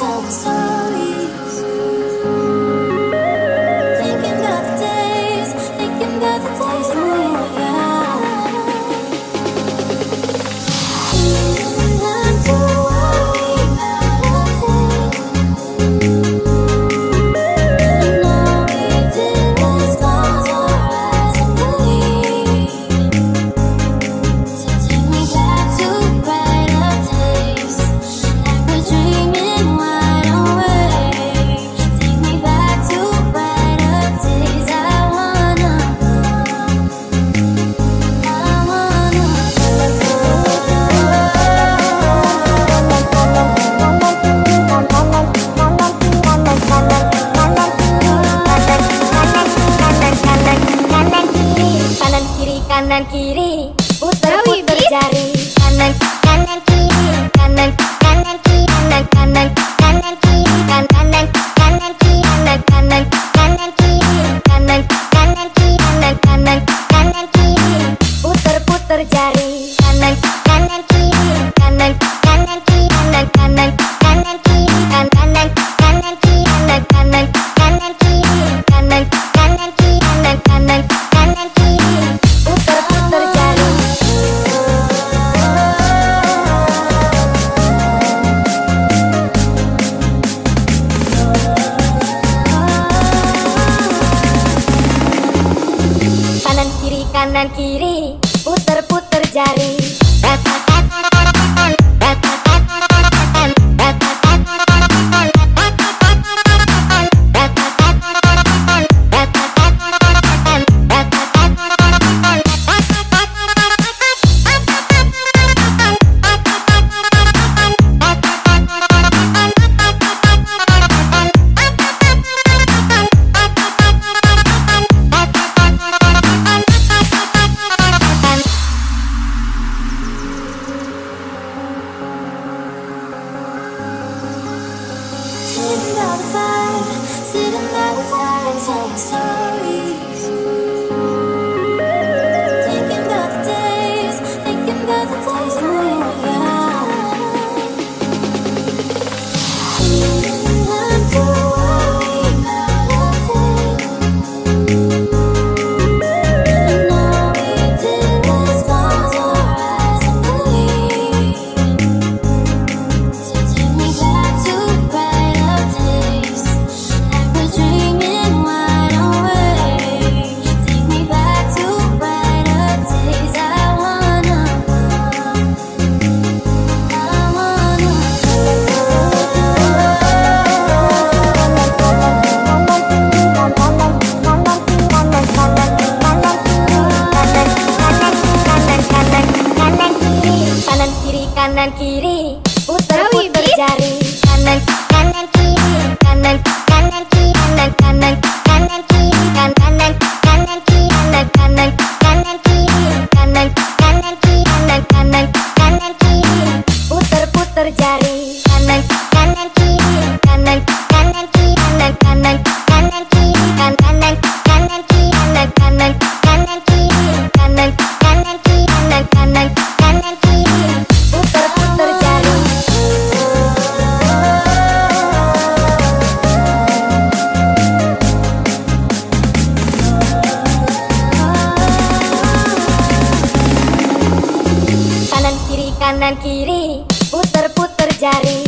tell us kanan kiri puter-puter jari. all the fun, sitting by the fire, and telling stories. kanan kiri putar putar jari. Kanan kanan kiri kanan kanan kiri kanan kanan kanan kiri kanan kanan kanan kiri kanan kanan kanan kiri kanan kanan kiri kanan kanan kanan kiri. Putar putar jari. Kanan kanan kiri kanan kanan kiri puter-puter jari.